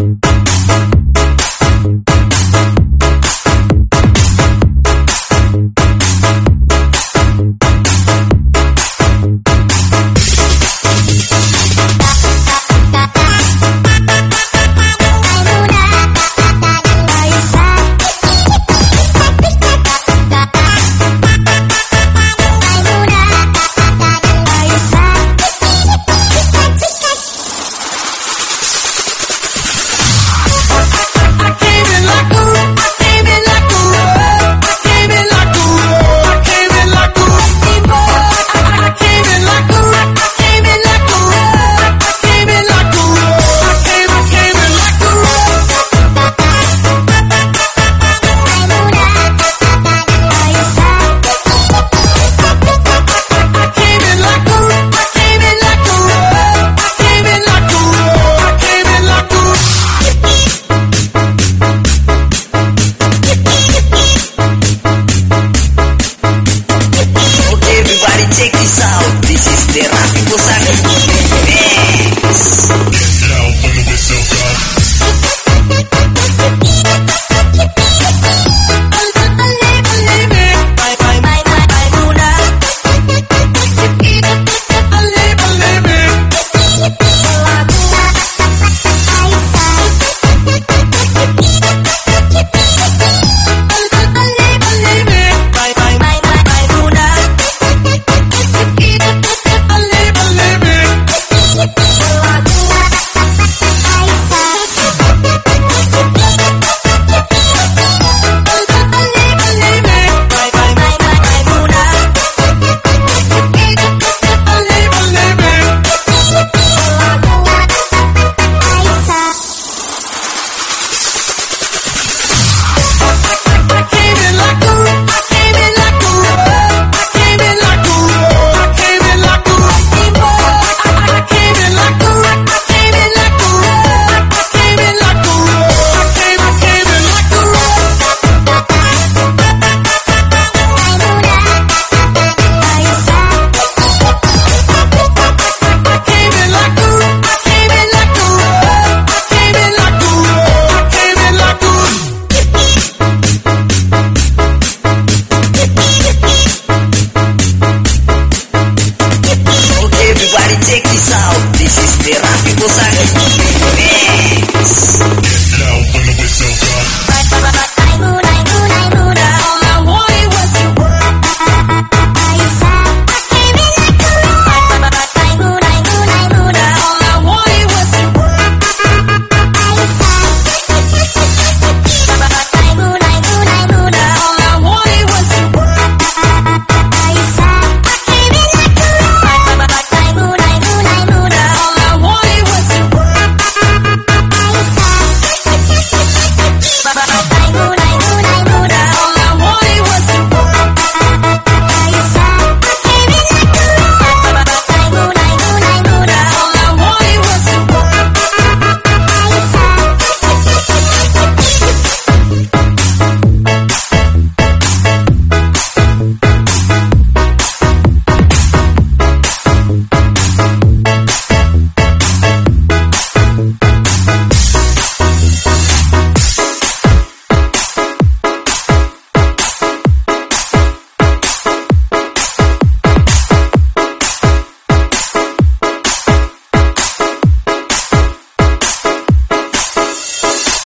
Bye. Everybody check this out. This is the therapy for